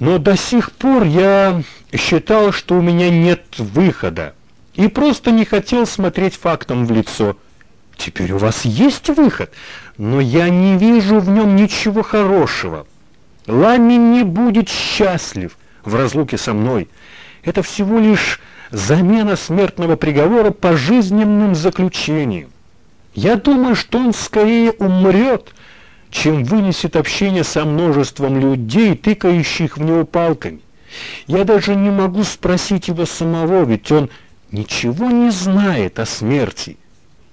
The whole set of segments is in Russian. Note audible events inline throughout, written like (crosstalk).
Но до сих пор я считал, что у меня нет выхода, и просто не хотел смотреть фактом в лицо. Теперь у вас есть выход, но я не вижу в нем ничего хорошего. Лами не будет счастлив в разлуке со мной. Это всего лишь замена смертного приговора пожизненным заключением. Я думаю, что он скорее умрет, чем вынесет общение со множеством людей, тыкающих в него палками. Я даже не могу спросить его самого, ведь он ничего не знает о смерти,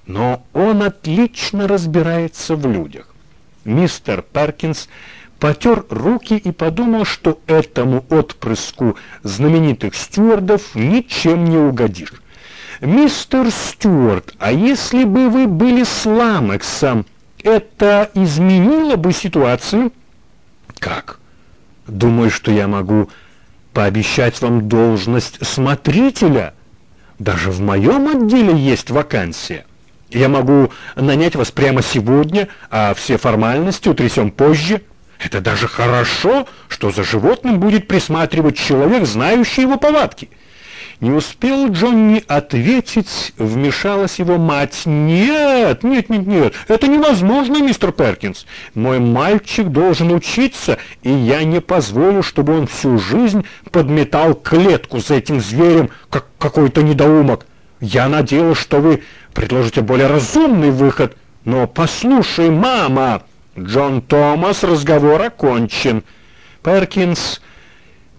но он отлично разбирается в людях. Мистер Паркинс потер руки и подумал, что этому отпрыску знаменитых стюардов ничем не угодишь. «Мистер Стюарт, а если бы вы были с Ламексом, это изменило бы ситуацию?» «Как? Думаю, что я могу пообещать вам должность смотрителя. Даже в моем отделе есть вакансия. Я могу нанять вас прямо сегодня, а все формальности утрясем позже». Это даже хорошо, что за животным будет присматривать человек, знающий его повадки. Не успел Джонни ответить, вмешалась его мать. «Нет, нет, нет, нет, это невозможно, мистер Перкинс. Мой мальчик должен учиться, и я не позволю, чтобы он всю жизнь подметал клетку с этим зверем, как какой-то недоумок. Я надеялась, что вы предложите более разумный выход. Но послушай, мама...» Джон Томас, разговор окончен. Перкинс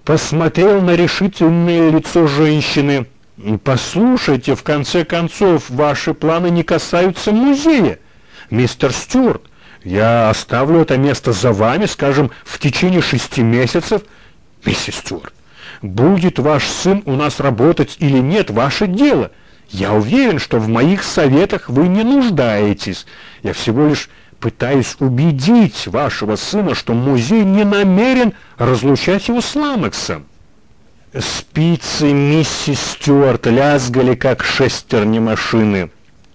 посмотрел на решительное лицо женщины. «Послушайте, в конце концов, ваши планы не касаются музея. Мистер Стюарт, я оставлю это место за вами, скажем, в течение шести месяцев. Миссис Стюарт, будет ваш сын у нас работать или нет, ваше дело. Я уверен, что в моих советах вы не нуждаетесь. Я всего лишь пытаясь убедить вашего сына, что музей не намерен разлучать его с Ламексом. Спицы миссис Стюарт лязгали, как шестерни машины.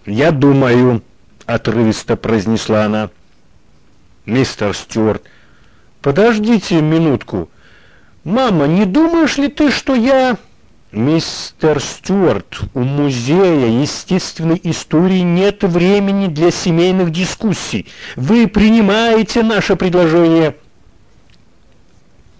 «Я думаю», — отрывисто произнесла она. «Мистер Стюарт, подождите минутку. Мама, не думаешь ли ты, что я...» Мистер Стюарт, у музея естественной истории нет времени для семейных дискуссий. Вы принимаете наше предложение?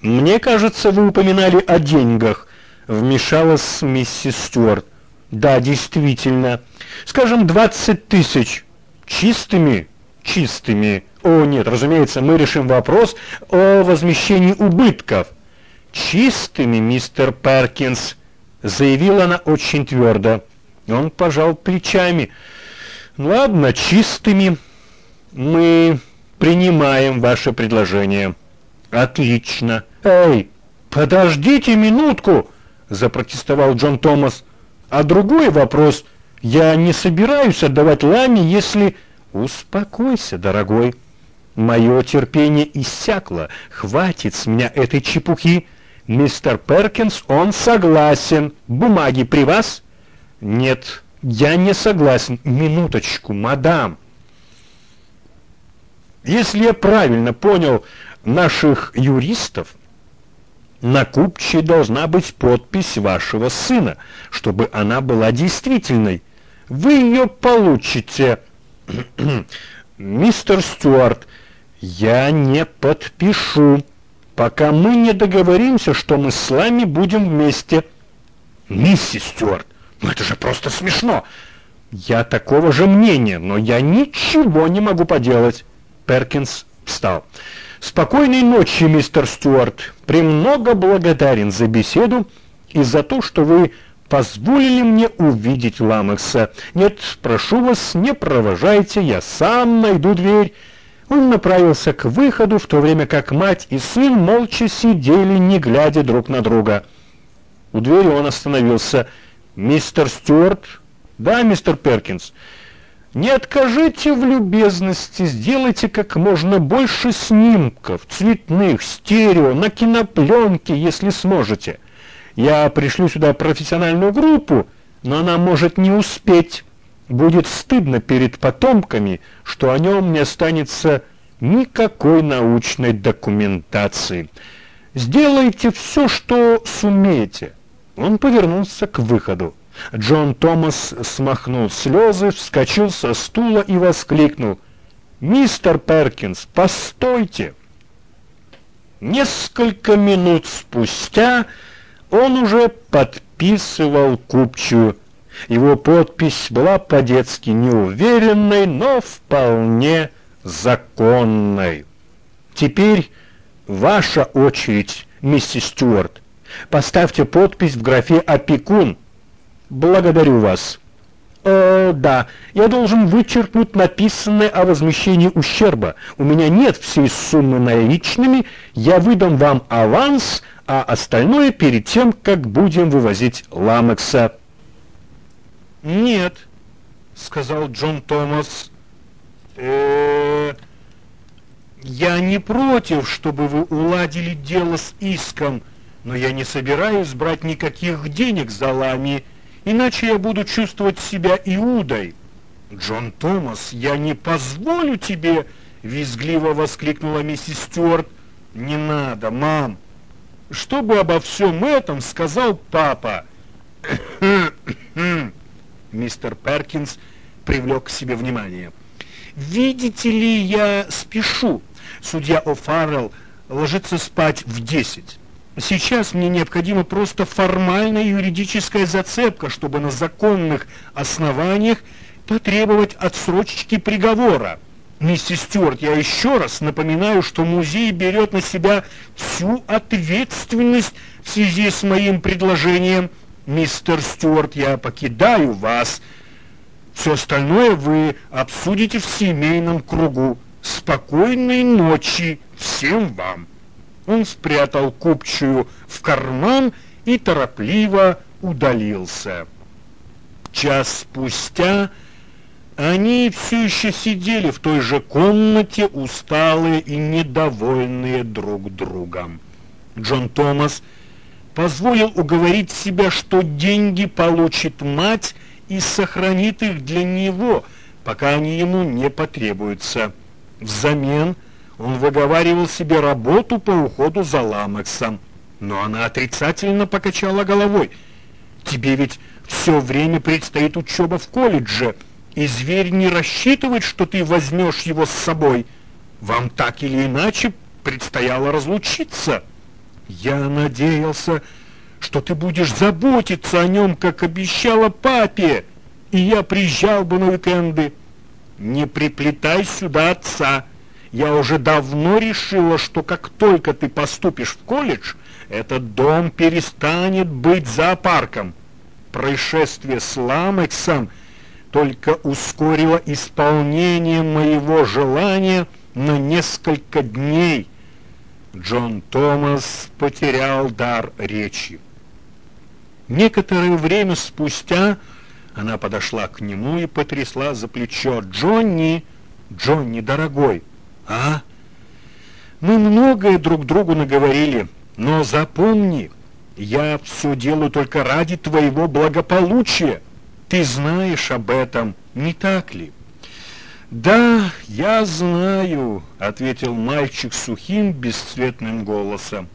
Мне кажется, вы упоминали о деньгах, вмешалась миссис Стюарт. Да, действительно. Скажем, 20 тысяч. Чистыми? Чистыми. О, нет, разумеется, мы решим вопрос о возмещении убытков. Чистыми, мистер Перкинс заявила она очень твердо. Он пожал плечами. Ладно, чистыми. Мы принимаем ваше предложение. Отлично. Эй, подождите минутку, запротестовал Джон Томас. А другой вопрос. Я не собираюсь отдавать Ламе, если... Успокойся, дорогой. Мое терпение иссякло. Хватит с меня этой чепухи. Мистер Перкинс, он согласен. Бумаги при вас? Нет, я не согласен. Минуточку, мадам. Если я правильно понял наших юристов, на купче должна быть подпись вашего сына, чтобы она была действительной. Вы ее получите. (clears throat) Мистер Стюарт, я не подпишу пока мы не договоримся, что мы с вами будем вместе. Миссис Стюарт, ну это же просто смешно. Я такого же мнения, но я ничего не могу поделать. Перкинс встал. Спокойной ночи, мистер Стюарт. Премного благодарен за беседу и за то, что вы позволили мне увидеть Ламекса. Нет, прошу вас, не провожайте, я сам найду дверь. Он направился к выходу, в то время как мать и сын молча сидели, не глядя друг на друга. У двери он остановился. «Мистер Стюарт?» «Да, мистер Перкинс». «Не откажите в любезности, сделайте как можно больше снимков, цветных, стерео, на кинопленке, если сможете. Я пришлю сюда профессиональную группу, но она может не успеть». Будет стыдно перед потомками, что о нем не останется никакой научной документации. Сделайте все, что сумеете. Он повернулся к выходу. Джон Томас смахнул слезы, вскочил со стула и воскликнул. «Мистер Перкинс, постойте!» Несколько минут спустя он уже подписывал купчую. Его подпись была по-детски неуверенной, но вполне законной. «Теперь ваша очередь, миссис Стюарт. Поставьте подпись в графе «Опекун». Благодарю вас. Э, да, я должен вычеркнуть написанное о возмещении ущерба. У меня нет всей суммы наличными, я выдам вам аванс, а остальное перед тем, как будем вывозить Ламекса. Нет, сказал Джон Томас. Э, я не против, чтобы вы уладили дело с иском, но я не собираюсь брать никаких денег за лами, иначе я буду чувствовать себя Иудой. Джон Томас, я не позволю тебе, визгливо воскликнула миссис Стюарт. Не надо, мам. Что бы обо всем этом сказал папа? Мистер Перкинс привлек к себе внимание. Видите ли, я спешу. Судья О'Фаррелл ложится спать в десять. Сейчас мне необходима просто формальная юридическая зацепка, чтобы на законных основаниях потребовать отсрочки приговора. Миссис Стюарт, я еще раз напоминаю, что музей берет на себя всю ответственность в связи с моим предложением. Мистер Стюарт, я покидаю вас. Все остальное вы обсудите в семейном кругу. Спокойной ночи всем вам. Он спрятал купчую в карман и торопливо удалился. Час спустя они все еще сидели в той же комнате, усталые и недовольные друг другом. Джон Томас позволил уговорить себя, что деньги получит мать и сохранит их для него, пока они ему не потребуются. Взамен он выговаривал себе работу по уходу за Ламексом, но она отрицательно покачала головой. «Тебе ведь все время предстоит учеба в колледже, и зверь не рассчитывает, что ты возьмешь его с собой. Вам так или иначе предстояло разлучиться. Я надеялся, что ты будешь заботиться о нем, как обещала папе, и я приезжал бы на уикенды. Не приплетай сюда отца». Я уже давно решила, что как только ты поступишь в колледж, этот дом перестанет быть зоопарком. Происшествие с Ламексом только ускорило исполнение моего желания на несколько дней. Джон Томас потерял дар речи. Некоторое время спустя она подошла к нему и потрясла за плечо. «Джонни, Джонни, дорогой!» А? Мы многое друг другу наговорили, но запомни, я все делаю только ради твоего благополучия. Ты знаешь об этом, не так ли? Да, я знаю, ответил мальчик сухим, бесцветным голосом.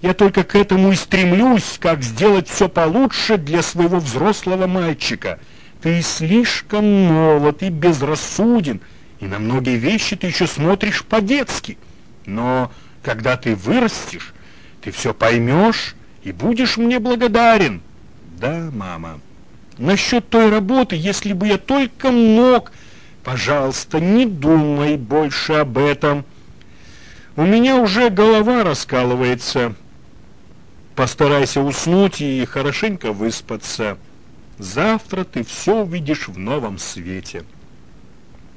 Я только к этому и стремлюсь, как сделать все получше для своего взрослого мальчика. Ты слишком молод и безрассуден, и на многие вещи ты еще смотришь по-детски. Но когда ты вырастешь, ты все поймешь и будешь мне благодарен. Да, мама. Насчет той работы, если бы я только мог, пожалуйста, не думай больше об этом. У меня уже голова раскалывается. Постарайся уснуть и хорошенько выспаться. Завтра ты все увидишь в новом свете.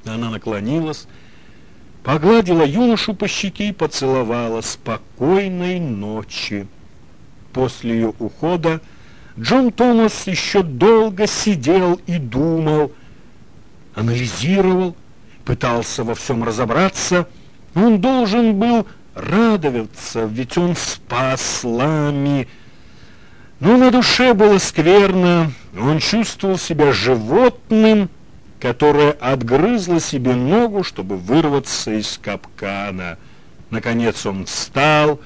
Она наклонилась, погладила юношу по щеке и поцеловала спокойной ночи. После ее ухода Джон Томас еще долго сидел и думал, анализировал, пытался во всем разобраться. Он должен был радоваться, ведь он спас Лами. Но на душе было скверно, он чувствовал себя животным, которая отгрызла себе ногу, чтобы вырваться из капкана. Наконец он встал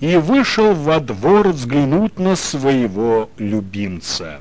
и вышел во двор взглянуть на своего любимца.